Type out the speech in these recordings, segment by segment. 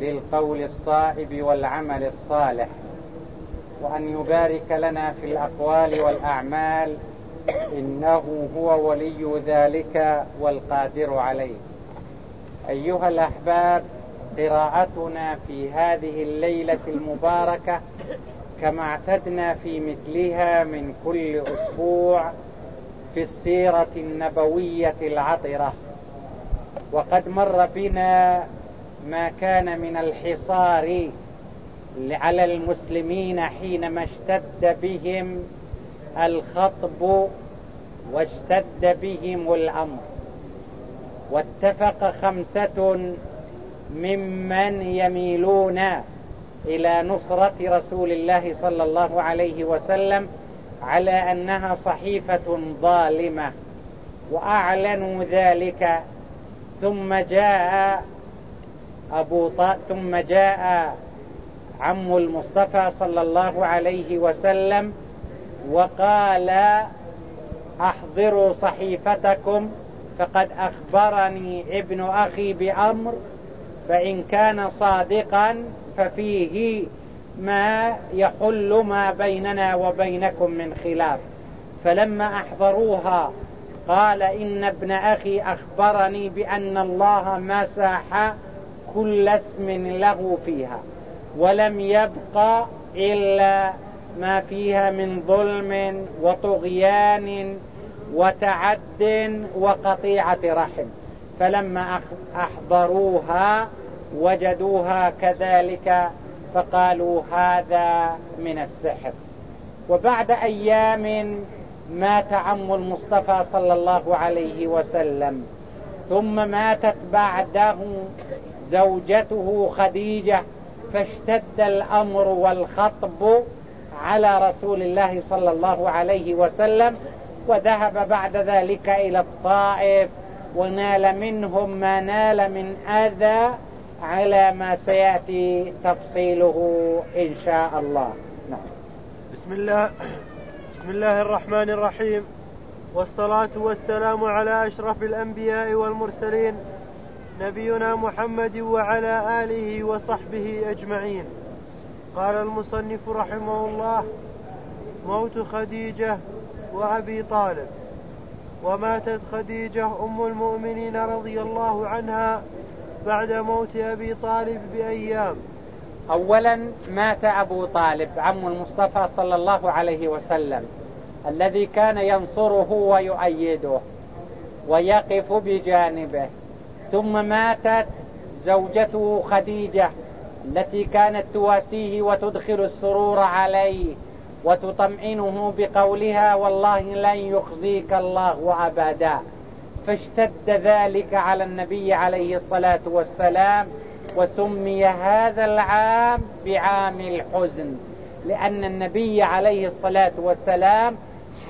للقول الصائب والعمل الصالح وأن يبارك لنا في الأقوال والأعمال إنه هو ولي ذلك والقادر عليه. أيها الأحباب قراءتنا في هذه الليلة المباركة كما اعتدنا في مثلها من كل أسبوع في السيرة النبوية العطرة. وقد مر بنا ما كان من الحصار على المسلمين حينما اشتد بهم الخطب واشتد بهم الأمر. واتفق خمسة ممن يميلون إلى نصرة رسول الله صلى الله عليه وسلم على أنها صحيفة ظالمة وأعلنوا ذلك ثم جاء أبو ط... ثم جاء عم المصطفى صلى الله عليه وسلم وقال أحضروا صحيفتكم فقد أخبرني ابن أخي بأمر فإن كان صادقا ففيه ما يحل ما بيننا وبينكم من خلاف. فلما أحضروها قال إن ابن أخي أخبرني بأن الله مسح كل اسم له فيها ولم يبق إلا ما فيها من ظلم وطغيان وتعد وقطيعة رحم. فلما أحضروها وجدوها كذلك فقالوا هذا من السحر. وبعد أيام مات عم المصطفى صلى الله عليه وسلم ثم ماتت بعده زوجته خديجة فاشتد الأمر والخطب على رسول الله صلى الله عليه وسلم وذهب بعد ذلك إلى الطائف ونال منهم ما نال من أذى على ما سيأتي تفصيله إن شاء الله. نعم. بسم الله بسم الله الرحمن الرحيم والصلاة والسلام على أشرف الأنبياء والمرسلين نبينا محمد وعلى آله وصحبه أجمعين. قال المصنف رحمه الله موت خديجة وأبي طالب. وماتت خديجة أم المؤمنين رضي الله عنها بعد موت أبي طالب بأيام. أولا مات أبو طالب عم المصطفى صلى الله عليه وسلم الذي كان ينصره ويؤيده ويقف بجانبه. ثم ماتت زوجته خديجة التي كانت تواسيه وتدخل السرور عليه وتطمئنه بقولها والله لن يخزيك الله أبدا. فاشتد ذلك على النبي عليه الصلاة والسلام وسمي هذا العام بعام الحزن لأن النبي عليه الصلاة والسلام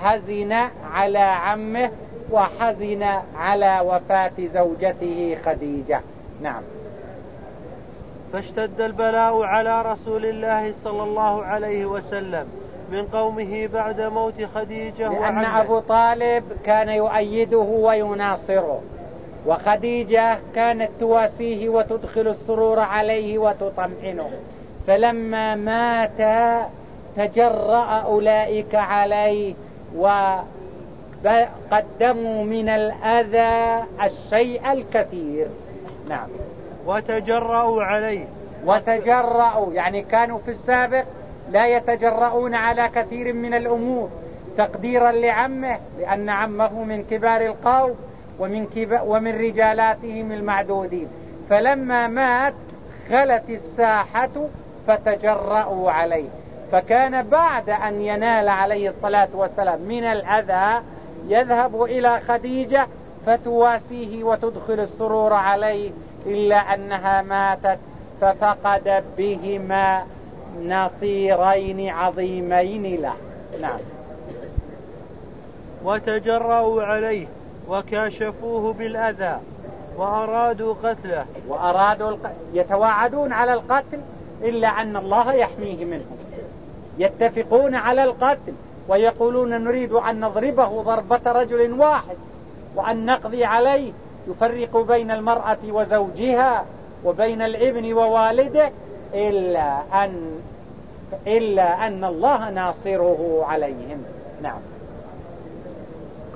حزن على عمه وحزن على وفاة زوجته خديجة. نعم. فاشتد البلاء على رسول الله صلى الله عليه وسلم من قومه بعد موت خديجة لأن أبو طالب كان يؤيده ويناصره. وخديجة كانت تواسيه وتدخل السرور عليه وتطمئنه. فلما مات تجرأ أولئك عليه وقدموا من الأذى الشيء الكثير. نعم. وتجرأوا عليه. وتجرأوا يعني كانوا في السابق لا يتجرؤون على كثير من الأمور. تقديرا لعمه لأن عمه من كبار القوم ومن, ومن رجالاتهم المعدودين. فلما مات خلت الساحة فتجرأوا عليه. فكان بعد أن ينال عليه الصلاة والسلام من الأذى يذهب إلى خديجة فتواسيه وتدخل السرور عليه إلا أنها ماتت ففقد بهما نصيرين عظيمين له. نعم. وتجرأوا عليه وكاشفوه بالأذى وأرادوا قتله. وأرادوا الق... يتواعدون على القتل إلا أن الله يحميه منهم. يتفقون على القتل. ويقولون نريد أن نضربه ضربة رجل واحد وأن نقضي عليه. يفرق بين المرأة وزوجها وبين الابن ووالده إلا أن إلا أن الله ناصره عليهم. نعم.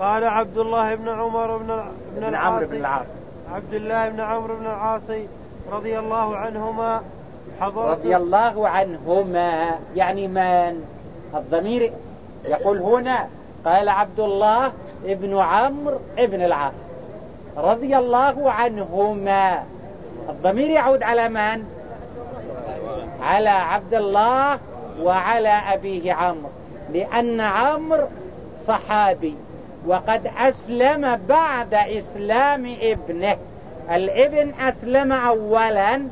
قال عبد الله بن عمر بن بن العاص. بن العاص. عبد الله بن عمرو بن العاص رضي الله عنهما حضرت رضي الله عنهما. يعني من؟ الضمير يقول هنا قال عبد الله ابن عمرو ابن العاص رضي الله عنهما. الضمير يعود على من؟ على عبد الله وعلى أبيه عمرو لأن عمرو صحابي وقد أسلم بعد إسلام ابنه. الابن أسلم أولا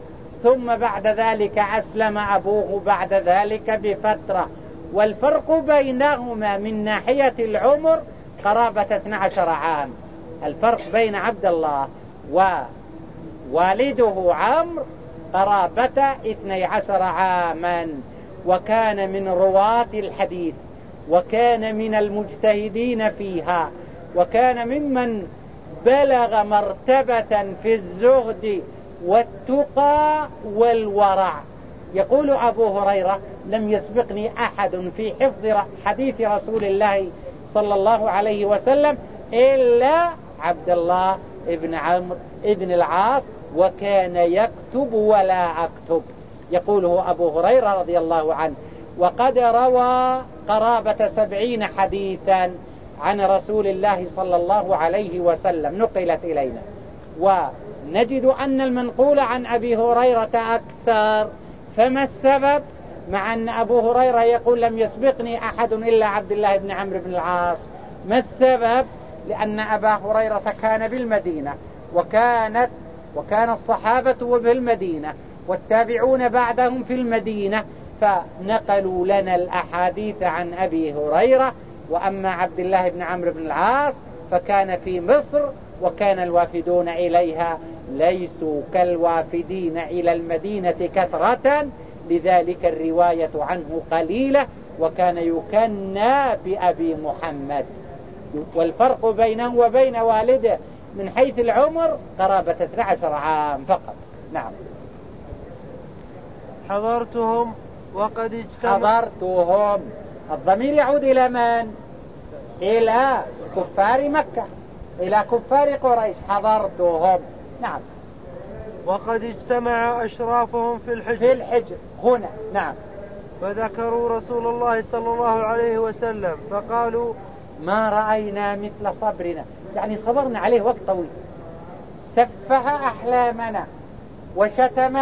ثم بعد ذلك أسلم أبوه بعد ذلك بفترة. والفرق بينهما من ناحية العمر قرابة 12 عام. الفرق بين عبد الله ووالده عمرو قرابة 12 عاما وكان من رواة الحديث وكان من المجتهدين فيها وكان ممن بلغ مرتبة في الزهد والتقى والورع. يقول أبو هريرة لم يسبقني أحد في حفظ حديث رسول الله صلى الله عليه وسلم إلا عبد الله ابن عمرو ابن العاص وكان يكتب ولا أكتب. يقوله أبو هريرة رضي الله عنه وقد روى قرابة سبعين حديثا عن رسول الله صلى الله عليه وسلم. نقلت إلينا. ونجد أن المنقول عن أبي هريرة أكثر فما السبب مع أن أبو هريرة يقول لم يسبقني أحد إلا عبد الله بن عمرو بن العاص؟ ما السبب؟ لأن أبا هريرة كان بالمدينة وكانت وكان الصحابة بالمدينة والتابعون بعدهم في المدينة فنقلوا لنا الأحاديث عن أبي هريرة وأما عبد الله بن عمرو بن العاص فكان في مصر وكان الوافدون إليها ليسوا كالوافدين إلى المدينة كثرة لذلك الرواية عنه قليلة وكان يكنى بأبي محمد. والفرق بينه وبين والده من حيث العمر قرابة 12 عام فقط. نعم. حضرتهم وقد اجتمع حضرتهم. الضمير يعود إلى من؟ إلى كفار مكة إلى كفار قريش. حضرتهم. نعم. وقد اجتمع أشرافهم في الحجر. في الحجر. هنا. نعم. فذكروا رسول الله صلى الله عليه وسلم فقالوا ما رأينا مثل صبرنا. يعني صبرنا عليه وقت طويل. سفه أحلامنا وشتم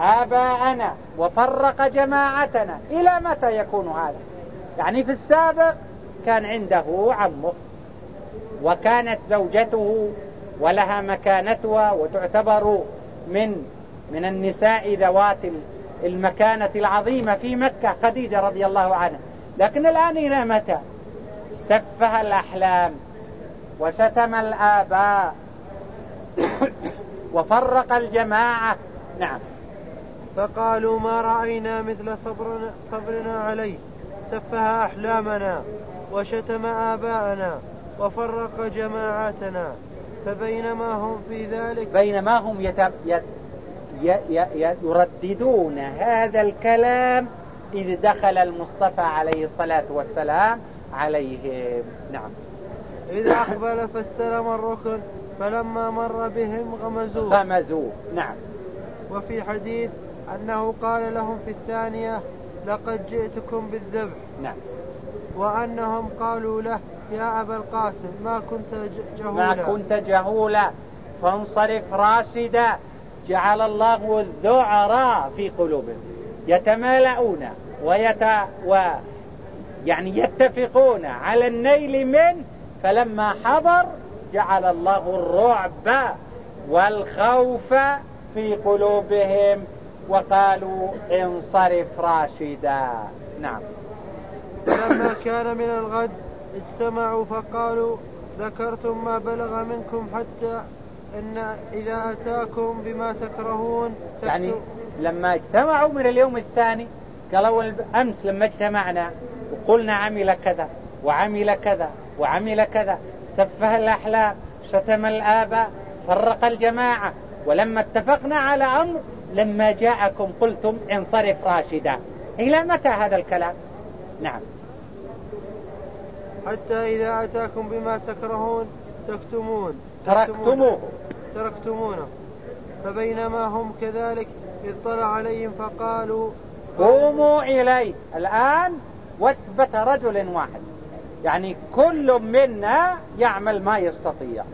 آباءنا وفرق جماعتنا. إلى متى يكون هذا؟ يعني في السابق كان عنده عمه وكانت زوجته ولها مكانتها وتعتبر من من النساء ذوات المكانة العظيمة في مكة خديجة رضي الله عنها. لكن الآن إلى متى؟ سفه الأحلام وشتم الآباء وفرق الجماعة. نعم. فقالوا ما رأينا مثل صبرنا, صبرنا عليه. سفه أحلامنا وشتم آباءنا وفرق جماعاتنا. فبينما هم في ذلك بينما هم يتب يت ي يرددون هذا الكلام إذ دخل المصطفى عليه الصلاة والسلام عليهم. نعم. إذا أقبل فاستلم الركن فلما مر بهم غمزوه. غمزوه. نعم. وفي حديث أنه قال لهم في الثانية لقد جئتكم بالذبح. نعم. وأنهم قالوا له يا أبا القاسم ما كنت جهولا. ما كنت جهولا. فانصرف راشدا. جعل الله الذعراء في قلوبهم. يتمالؤون ويت و يعني يتفقون على النيل منه فلما حضر جعل الله الرعب والخوف في قلوبهم. وقالوا انصرف راشدا. نعم. فلما كان من الغد اجتمعوا فقالوا ذكرتم ما بلغ منكم حتى إن إذا أتاكم بما تكرهون يعني لما اجتمعوا من اليوم الثاني قالوا أمس لما اجتمعنا وقلنا عمل كذا وعمل كذا وعمل كذا سفه الأحلام شتم الآباء فرق الجماعة ولما اتفقنا على أمر لما جاءكم قلتم انصرف راشدا. إلى متى هذا الكلام؟ نعم. حتى إذا أتاكم بما تكرهون تكتمون. تركتموه. تركتمونه. فبينما هم كذلك اطلع عليهم فقالوا قوموا إليه الآن واثبت رجل واحد. يعني كل منا يعمل ما يستطيع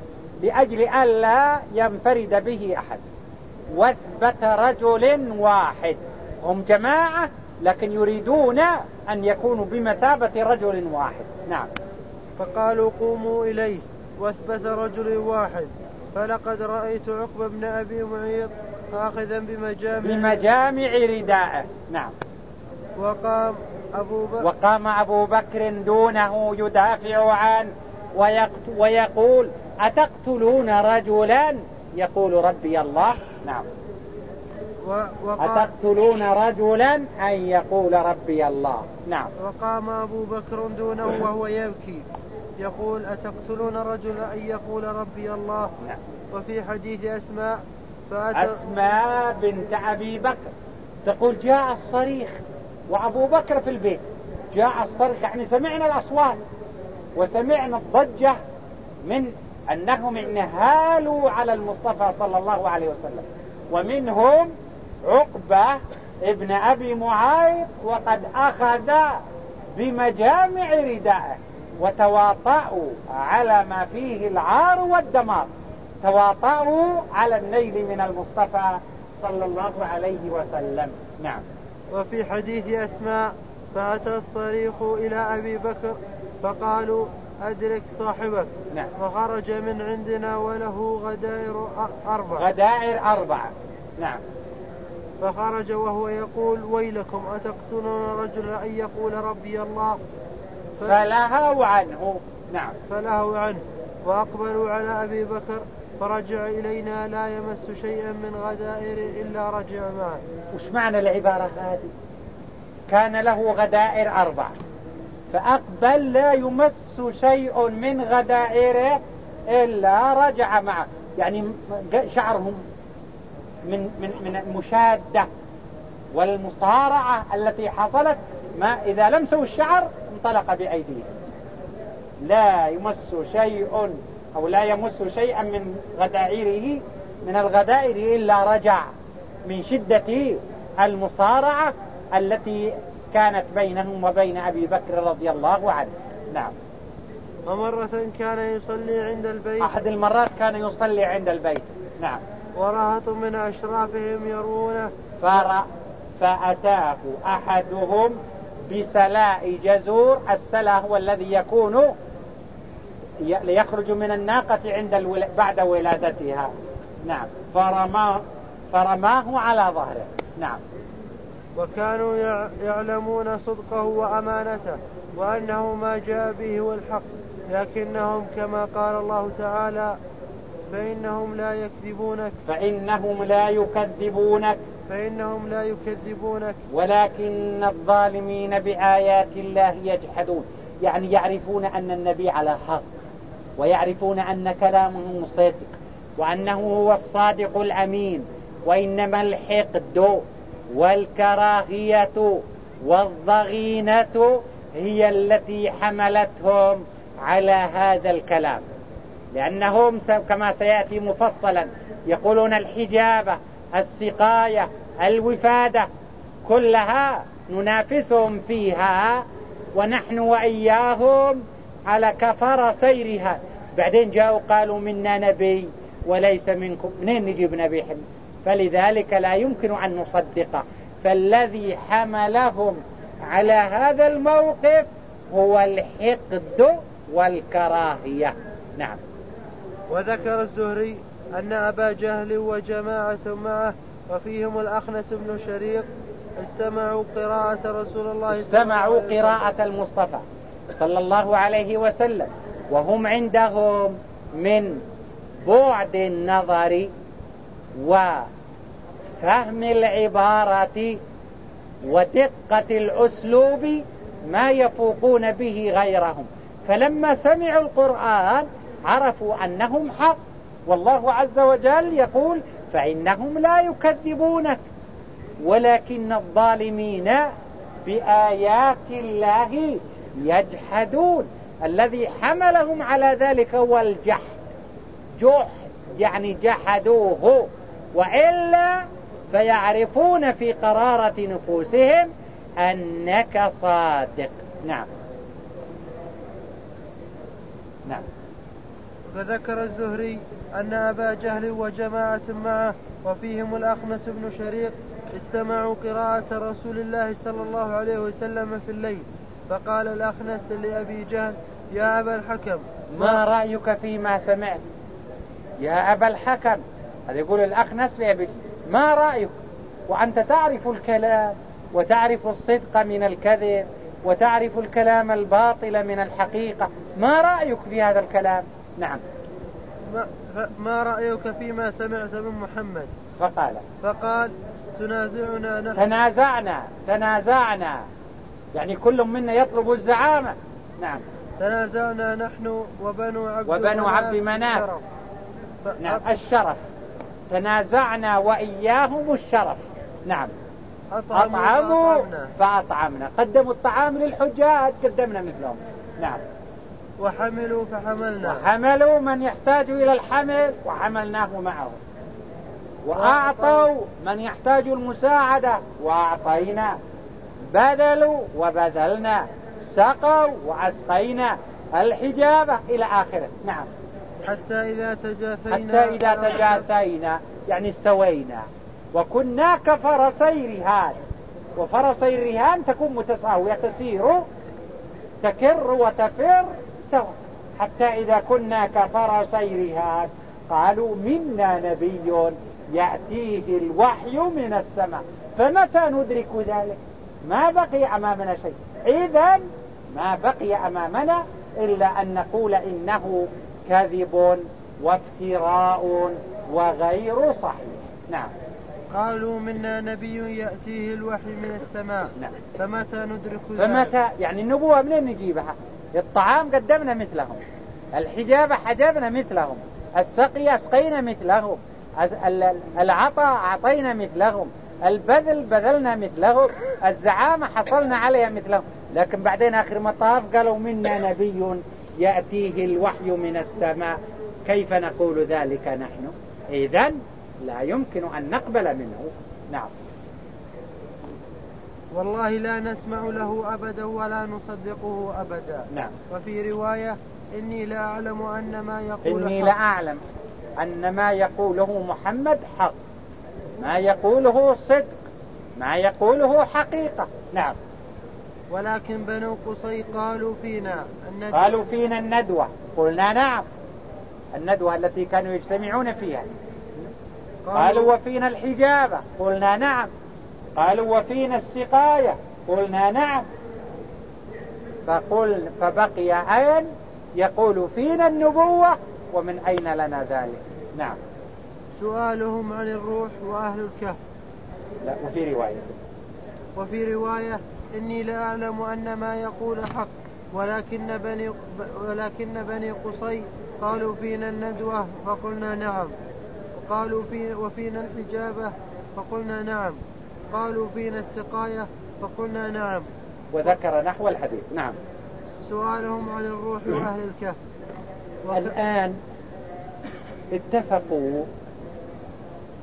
لأجل ألا ينفرد به أحد. واثبت رجل واحد. هم جماعة لكن يريدون أن يكونوا بمثابة رجل واحد. نعم. فقالوا قوموا إليه واثبت رجل واحد. فلقد رأيت عقبة بن أبي معيط آخذا بمجامع بمجامع رداءه. نعم. وقام أبو بكر وقام أبو بكر دونه يدافع عنه ويقول أتقتلون رجلا؟ يقول ربي الله. نعم. أتقتلون رجلا أن يقول ربي الله؟ نعم. وقام أبو بكر دونه وهو يبكي. يقول أتقتلون رجلا أن يقول ربي الله؟ نعم. وفي حديث أسماء فأت... أسماء بنت أبي بكر. تقول جاء الصريخ وأبو بكر في البيت. جاء الصريخ يعني سمعنا الأصوات وسمعنا الضجة من أنهم انهالوا على المصطفى صلى الله عليه وسلم. ومنهم عقبة ابن أبي معايط وقد أخذ بمجامع ردائه وتواطؤوا على ما فيه العار والدمار. تواطؤوا على النيل من المصطفى صلى الله عليه وسلم. نعم. وفي حديث أسماء فأتى الصريخ إلى أبي بكر فقالوا أدرك صاحبك. نعم. فخرج من عندنا وله غدائر أربعة. غدائر أربعة. نعم. فخرج وهو يقول ويلكم أتقتلون رجلا أن يقول ربي الله؟ فلهوا عنه. نعم. فلهوا عنه وأقبلوا على أبي بكر فرجع إلينا لا يمس شيئا من غدائر إلا رجع معه. وش معنى العبارة هذه؟ كان له غدائر أربع. فأقبل لا يمس شيء من غدائره إلا رجع معه. يعني شعرهم من من من المشادة والمصارعة التي حصلت ما إذا لمسوا الشعر انطلق بأيديهم. لا يمس شيء أو لا يمس شيئا من غدائره من الغدائر إلا رجع من شدة المصارعة التي كانت بينهم وبين أبي بكر رضي الله عنه. نعم. ومرة كان يصلي عند البيت. أحد المرات كان يصلي عند البيت. نعم. ورهط من أشرافهم يرونه فر... فأتاه أحدهم بسلاء جزور. السلا هو الذي يكون ليخرج من الناقة عند الول... بعد ولادتها. نعم. فرماه فرماه على ظهره. نعم. وكانوا يعلمون صدقه وأمانته وأنه ما جاء به هو الحق لكنهم كما قال الله تعالى فإنهم لا يكذبونك. فإنهم لا يكذبونك. فإنهم لا يكذبونك. ولكن الظالمين بآيات الله يجحدون. يعني يعرفون أن النبي على حق ويعرفون أن كلامه صدق وأنه هو الصادق الأمين وإنما الحقد والكراهية والضغينة هي التي حملتهم على هذا الكلام. لأنهم كما سيأتي مفصلا يقولون الحجابة السقاية الوفادة كلها ننافسهم فيها ونحن وإياهم على كفر سيرها. بعدين جاءوا قالوا منا نبي وليس منكم. منين نجيب نبي حم فلذلك لا يمكن أن نصدقه فالذي حملهم على هذا الموقف هو الحقد والكراهية. نعم. وذكر الزهري أن أبا جهل وجماعة معه وفيهم الأخنس بن شريق استمعوا قراءة رسول الله استمعوا قراءة المصطفى صلى الله عليه وسلم. وهم عندهم من بعد النظر وفهم العبارة ودقة الأسلوب ما يفوقون به غيرهم. فلما سمعوا القرآن عرفوا أنهم حق. والله عز وجل يقول فإنهم لا يكذبونك ولكن الظالمين بآيات الله يجحدون. الذي حملهم على ذلك هو الجحد. جحد يعني جحدوه. وإلا فيعرفون في قرارة نفوسهم أنك صادق. نعم. نعم. فذكر الزهري أن أبا جهل وجماعة معه وفيهم الأخنس بن شريق استمعوا قراءة رسول الله صلى الله عليه وسلم في الليل. فقال الأخنس لأبي جهل يا أبا الحكم ما رأيك فيما سمعت? يا أبا الحكم هذا يقول الأخنس لأبي ما رأيك؟ وأنت تعرف الكلام وتعرف الصدق من الكذب وتعرف الكلام الباطل من الحقيقة ما رأيك في هذا الكلام؟ نعم. ما, ما رأيك فيما سمعت من محمد؟ فقال. فقال تنازعنا نحن. تنازعنا تنازعنا. يعني كل منا يطلب الزعامة. نعم. تنازعنا نحن وبنو عبد وبنو عبد مناف. نعم. الشرف. تنازعنا وإياهم الشرف. نعم. أطعموا فأطعمنا. قدموا الطعام للحجاج قدمنا مثلهم. نعم. وحملوا فحملنا وحملوا من يحتاج إلى الحمل وحملناه معه. وأعطوا من يحتاج المساعدة وأعطينا. بذلوا وبذلنا. سقوا وأسقينا الحجابة إلى آخره. نعم. حتى إذا تجاثينا حتى إذا تجاثينا يعني استوينا. وكنا كفرسي رهان. وفرسي الرهان تكون متساوية تسير تكر وتفر. سوا حتى إذا كنا كفرسي رهان قالوا منا نبي يأتيه الوحي من السماء. فمتى ندرك ذلك؟ ما بقي أمامنا شيء. إذا ما بقي أمامنا إلا أن نقول إنه كذب وافتراء وغير صحيح. نعم. قالوا منا نبي يأتيه الوحي من السماء. نعم. فمتى ندرك ذلك؟ فمتى؟ يعني النبوة منين نجيبها؟ الطعام قدمنا مثلهم. الحجابة حجبنا مثلهم. السقي أسقينا مثلهم. العطاء أعطينا مثلهم. البذل بذلنا مثلهم. الزعامة حصلنا عليها مثلهم. لكن بعدين آخر مطاف قالوا منا نبي يأتيه الوحي من السماء. كيف نقول ذلك نحن؟ إذا لا يمكن أن نقبل منه. نعم. والله لا نسمع له أبدا ولا نصدقه أبدا. نعم. وفي رواية إني لا أعلم أن ما يقول إني لا أعلم أن ما يقوله محمد حق. ما يقوله صدق. ما يقوله حقيقة. نعم. ولكن بنو قصي قالوا فينا الندوة قالوا فينا الندوة. قلنا نعم. الندوة التي كانوا يجتمعون فيها. قالوا وفينا الحجابة. قلنا نعم. قالوا وفينا السقاية؟ قلنا نعم. فقل فبقي أين؟ يقول فينا النبوة ومن أين لنا ذلك؟ نعم. سؤالهم عن الروح وأهل الكهف. لا وفي رواية. وفي رواية إني لا أعلم أن ما يقول حق ولكن بني ولكن بني قصي قالوا فينا الندوة فقلنا نعم. قالوا في وفينا الحجابة فقلنا نعم. قالوا فينا السقاية فقلنا نعم. وذكر نحو الحديث. نعم. سؤالهم عن الروح وأهل الكهف. الآن اتفقوا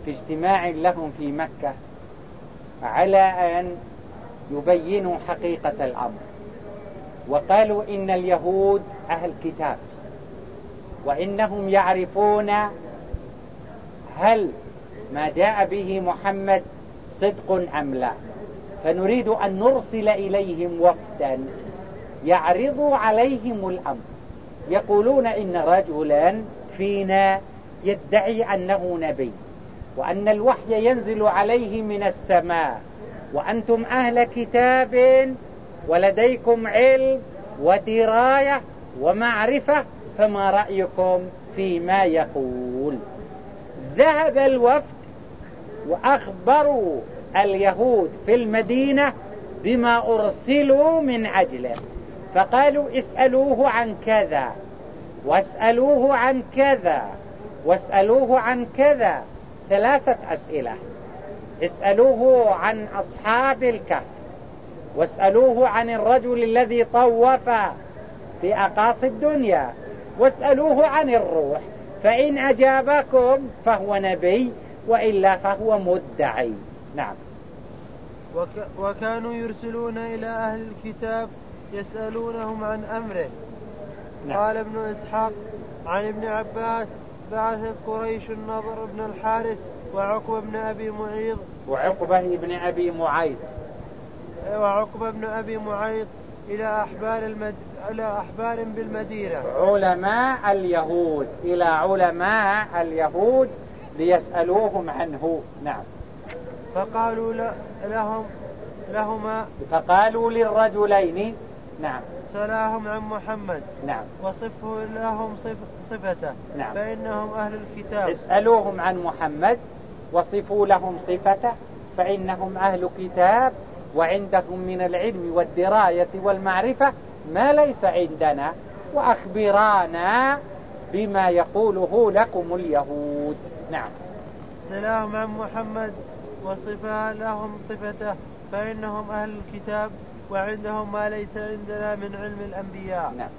في اجتماع لهم في مكة على أن يبينوا حقيقة الأمر. وقالوا إن اليهود أهل كتاب وإنهم يعرفون هل ما جاء به محمد صدق أم لا؟ فنريد أن نرسل إليهم وفدا يعرض عليهم الأمر. يقولون إن رجلا فينا يدعي أنه نبي وأن الوحي ينزل عليه من السماء. وأنتم أهل كتاب ولديكم علم ودراية ومعرفة فما رأيكم فيما يقول؟ ذهب الوفد وأخبروا اليهود في المدينة بما أرسلوا من عجله فقالوا اسألوه عن كذا واسألوه عن كذا واسألوه عن كذا. ثلاثة أسئلة. اسألوه عن أصحاب الكهف واسألوه عن الرجل الذي طوف في أقاصي الدنيا واسألوه عن الروح. فإن أجابكم فهو نبي وإلا فهو مدعي. نعم. وك وكانوا يرسلون إلى أهل الكتاب يسألونهم عن أمره. نعم. قال ابن إسحاق عن ابن عباس بعثت قريش النضر بن الحارث وعقبة بن أبي معيط وعقبة بن أبي معيط وعقبة بن أبي معيط إلى أحبار المد... إلى أحبار بالمدينة. علماء اليهود إلى علماء اليهود ليسألوهم عنه. نعم. فقالوا لهم لهما فقالوا للرجلين. نعم. سلاهم عن محمد. نعم. وصفه لهم صف صفته. نعم. فإنهم أهل الكتاب. اسألوهم عن محمد وصفوا لهم صفته فإنهم أهل كتاب وعندهم من العلم والدراية والمعرفة ما ليس عندنا. وأخبرانا بما يقوله لكم اليهود. نعم. سلام عن محمد وصفا لهم صفته فإنهم أهل الكتاب وعندهم ما ليس عندنا من علم الأنبياء. نعم.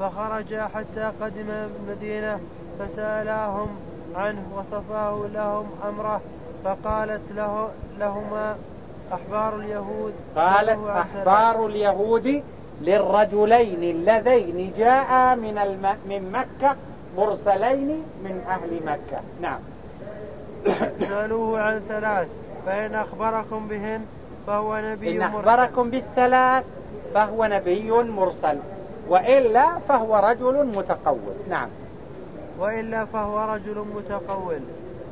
فخرج حتى قدم المدينة فسألاهم عنه وصفاه لهم أمره فقالت له لهما أحبار اليهود. قالت أحبار اليهود للرجلين اللذين جاء من الم... من مكة مرسلين من أهل مكة. نعم. سألوه عن ثلاث فإن أخبركم بهن فهو نبي إن أخبركم بالثلاث فهو نبي مرسل. وإلا فهو رجل متقول. نعم. وإلا فهو رجل متقول.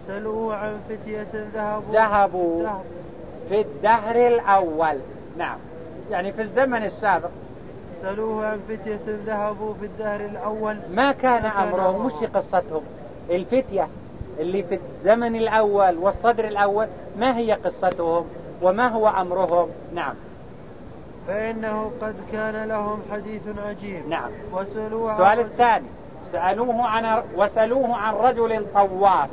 سألوه عن فتية ذهبوا. ذهبوا في الدهر الأول. نعم. يعني في الزمن السابق سألوه عن فتية ذهبوا في الدهر الأول. ما كان أمرهم؟ مش قصتهم. الفتية اللي في الزمن الأول والصدر الأول ما هي قصتهم وما هو أمرهم؟ نعم. فإنه قد كان لهم حديث عجيب. نعم. وسألوه السؤال الثاني. سألوه عن وسألوه عن رجل طواف.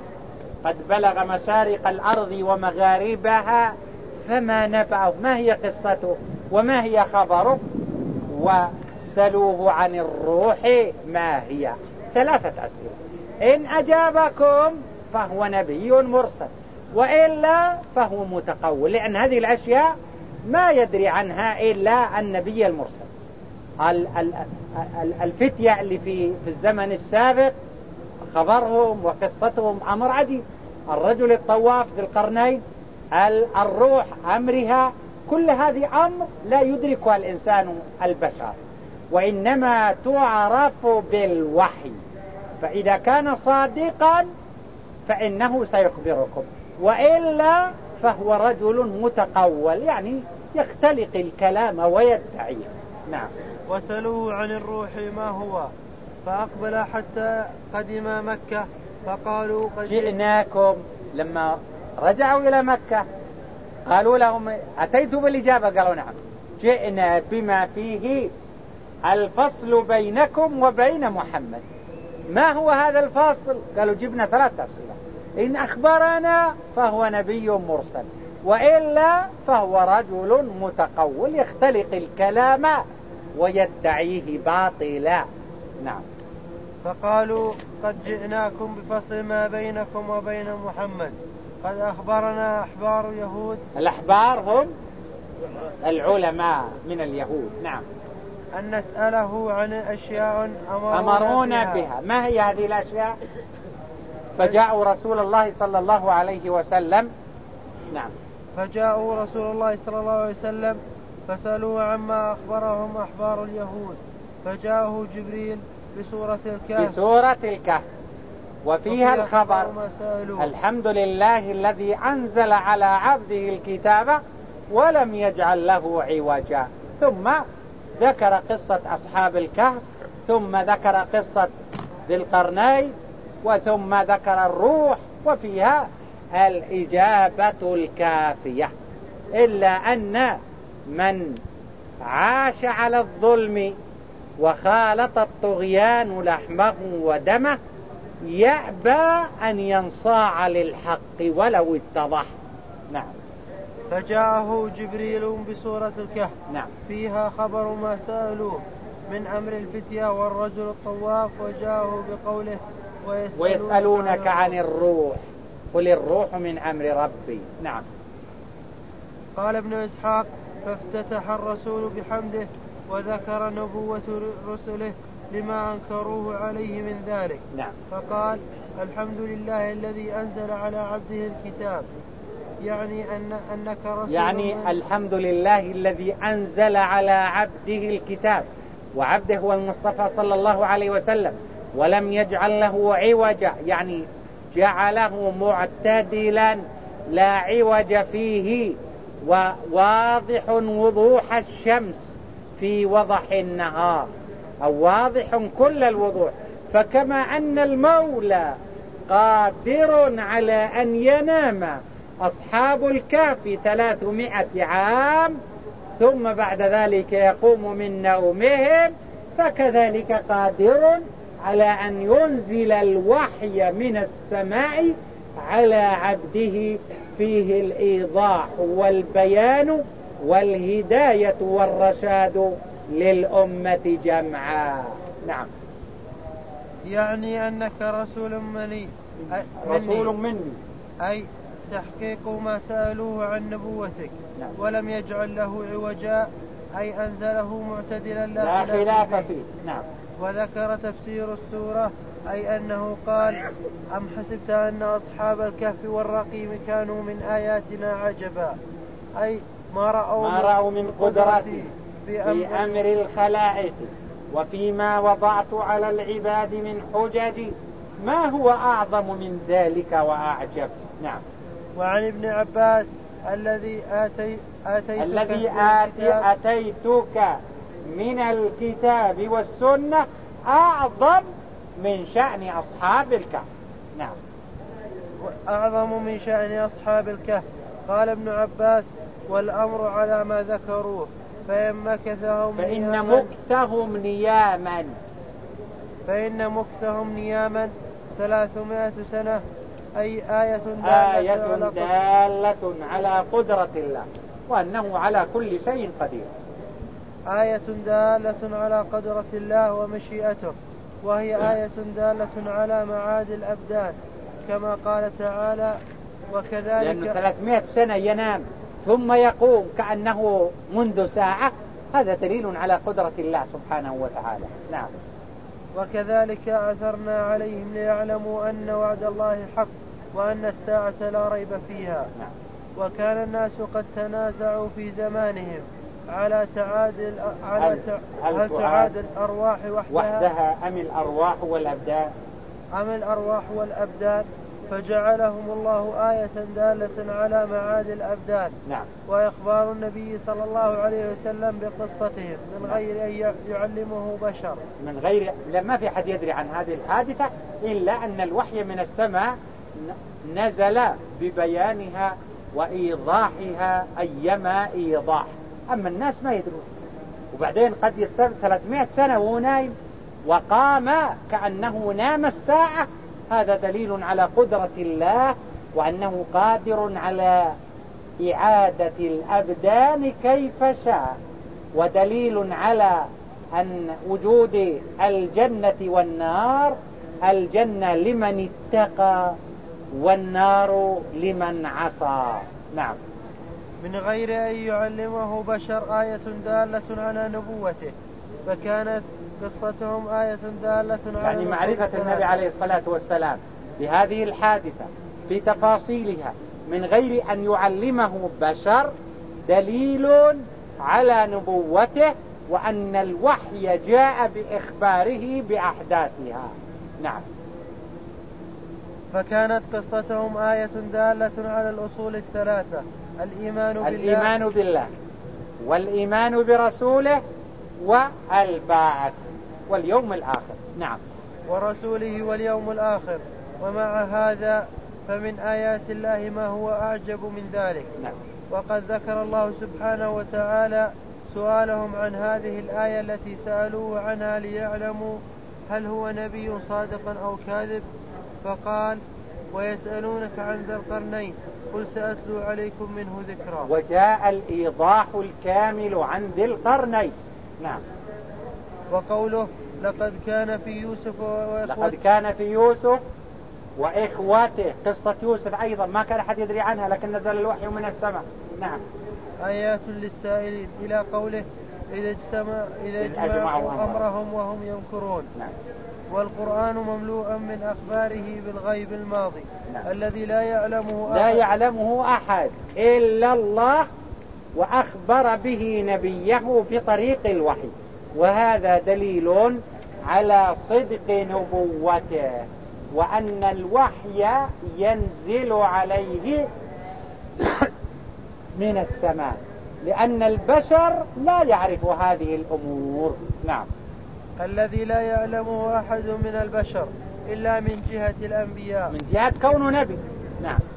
قد بلغ مشارق الأرض ومغاربها فما نفعه؟ ما هي قصته؟ وما هي خبره؟ وسلوه عن الروح ما هي. ثلاثة أسئلة. إن أجابكم فهو نبي مرسل وإلا فهو متقول. لأن هذه الأشياء ما يدري عنها إلا النبي المرسل. الفتية اللي في في الزمن السابق خبرهم وقصتهم أمر عجيب. الرجل الطواف ذي القرنين الروح أمرها كل هذه أمر لا يدركها الإنسان البشر وإنما تعرف بالوحي. فإذا كان صادقا فإنه سيخبركم وإلا فهو رجل متقول يعني يختلق الكلام ويدعيه نعم. وسلوه عن الروح ما هو فأقبل حتى قدم مكة فقالوا قد جئناكم لما رجعوا إلى مكة. قالوا لهم أتيتوا بالإجابة؟ قالوا نعم. جئنا بما فيه الفصل بينكم وبين محمد. ما هو هذا الفصل؟ قالوا جبنا ثلاث أسئلة. إن أخبرنا فهو نبي مرسل وإلا فهو رجل متقول يختلق الكلام ويدعيه باطلا. نعم. فقالوا قد جئناكم بفصل ما بينكم وبين محمد. قد أخبرنا أحبار اليهود الأحبار هم العلماء من اليهود. نعم. أن نسأله عن أشياء أمرونا, أمرونا بها. بها. ما هي هذه الأشياء؟ فجاءوا رسول الله صلى الله عليه وسلم. نعم. فجاءوا رسول الله صلى الله عليه وسلم فسألوا عما أخبرهم أحبار اليهود. فجاءه جبريل بسورة الكهف. بسورة الكهف. وفيها الخبر. الحمد لله الذي أنزل على عبده الكتاب ولم يجعل له عوجا. ثم ذكر قصة أصحاب الكهف ثم ذكر قصة ذي القرنين وثم ذكر الروح وفيها الإجابة الكافية. إلا أن من عاش على الظلم وخالط الطغيان لحمه ودمه يأبى أن ينصاع للحق ولو اتضح. نعم. فجاءه جبريل بسورة الكهف. نعم. فيها خبر ما سألوه من أمر الفتية والرجل الطواف وجاءه بقوله ويسألونك, ويسألونك عن الروح. قل الروح من أمر ربي. نعم. قال ابن إسحاق فافتتح الرسول بحمده وذكر نبوة رسله لما أنكروه عليه من ذلك. نعم. فقال الحمد لله الذي أنزل على عبده الكتاب. يعني أن أنك رسول يعني الحمد لله الذي أنزل على عبده الكتاب. وعبده هو المصطفى صلى الله عليه وسلم. ولم يجعل له عوجا يعني جعله معتدلا لا عوج فيه. وواضح وضوح الشمس في وضح النهار. أو واضح كل الوضوح. فكما أن المولى قادر على أن ينام أصحاب الكهف ثلاثمائة عام ثم بعد ذلك يقوم من نومهم فكذلك قادر على أن ينزل الوحي من السماء على عبده فيه الإيضاح والبيان والهداية والرشاد. للأمة جمعا. نعم. يعني أنك رسول مني. رسول مني. أي تحقيق ما سألوه عن نبوتك. نعم. ولم يجعل له عوجا أي أنزله معتدلا لا, لا خلاف فيه. نعم. وذكر تفسير السورة. أي أنه قال أم حسبت أن أصحاب الكهف والرقيم كانوا من آياتنا عجبا؟ أي ما رأوا ما رأوا من قدرتي. في أمر الخلائق. وفيما وضعت على العباد من حجج ما هو أعظم من ذلك وأعجب؟ نعم. وعن ابن عباس الذي آتي آتيتك الذي آتي أتيتك من الكتاب والسنة أعظم من شأن أصحاب الكهف. نعم. أعظم من شأن أصحاب الكهف. قال ابن عباس والأمر على ما ذكروه. فإن مكثهم فإن نياما مكثهم نياما. فإن مكثهم نياما ثلاثمائة سنة أي آية دالة, آية على, دالة على قدرة الله وأنه على كل شيء قدير. آية دالة على قدرة الله ومشيئته وهي آية دالة على معاد الأبدان كما قال تعالى وكذلك لأنه 300 سنة ينام. ثم يقوم كأنه منذ ساعة. هذا دليل على قدرة الله سبحانه وتعالى. نعم. وكذلك أثرنا عليهم ليعلموا أن وعد الله حق وأن الساعة لا ريب فيها. نعم. وكان الناس قد تنازعوا في زمانهم. على تعادل على هل, هل تعادل الأرواح وحدها, وحدها أم الأرواح والأبدان؟ أم الأرواح والأبدان؟ فجعلهم الله آية دالة على معاد الأبدان. نعم. وإخبار النبي صلى الله عليه وسلم بقصتهم من غير أن يعلمه بشر. من غير ما في حد يدري عن هذه الحادثة إلا أن الوحي من السماء نزل ببيانها وإيضاحها أيما إيضاح. أما الناس ما يدرون. وبعدين قد يستمر 300 سنة وهو نايم وقام كأنه نام الساعة هذا دليل على قدرة الله وأنه قادر على إعادة الأبدان كيف شاء. ودليل على أن وجود الجنة والنار الجنة لمن اتقى والنار لمن عصى. نعم. من غير أن يعلمه بشر آية دالة على نبوته فكانت قصتهم آية دالة على يعني معرفة النبي عليه الصلاة والسلام بهذه الحادثة في تفاصيلها من غير أن يعلمه بشر دليل على نبوته وأن الوحي جاء بإخباره بأحداثها. نعم. فكانت قصتهم آية دالة على الأصول الثلاثة الإيمان بالله الإيمان بالله والإيمان برسوله والباعث واليوم الآخر. نعم. ورسوله واليوم الآخر. ومع هذا فمن آيات الله ما هو أعجب من ذلك. نعم. وقد ذكر الله سبحانه وتعالى سؤالهم عن هذه الآية التي سألوه عنها ليعلموا هل هو نبي صادق أو كاذب. فقال ويسألونك عن ذا القرنين. قل سأتلو عليكم منه ذكرا. وجاء الإيضاح الكامل عن ذي القرنين. نعم. وقوله لقد كان في يوسف وإخوته. لقد كان في يوسف وإخواته. قصة يوسف أيضا ما كان أحد يدري عنها لكن نزل الوحي من السماء. نعم. آيات للسائلين. إلى قوله إذا اجتمع إذا اجمعوا أمرهم. وهم يمكرون نعم. والقرآن مملوءا من أخباره بالغيب الماضي. نعم. الذي لا يعلمه أحد. لا يعلمه أحد إلا الله وأخبر به نبيه بطريق الوحي. وهذا دليل على صدق نبوته وأن الوحي ينزل عليه من السماء لأن البشر لا يعرف هذه الأمور. نعم. الذي لا يعلمه أحد من البشر إلا من جهة الأنبياء. من جهة كونه نبي. نعم.